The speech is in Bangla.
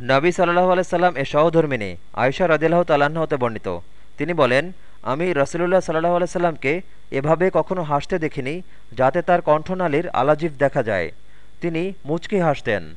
নবী সাল্লাহ আলাইসাল্লাম এ সহধর্মিনী আয়সা রদিল্লাহ তাল্লাহ্ন হতে বর্ণিত। তিনি বলেন, আমি রসুলুল্লাহ সাল্লাহ আলাইসাল্লামকে এভাবে কখনো হাসতে দেখিনি যাতে তার কণ্ঠনালীর আলাজিভ দেখা যায়। তিনি মুচকি হাসতেন।